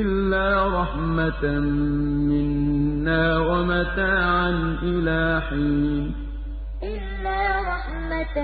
إِلَّا رَحْمَةً مِّنَّا وَمَتَاعًا إِلَىٰ حِينٍ إِلَّا رَحْمَةً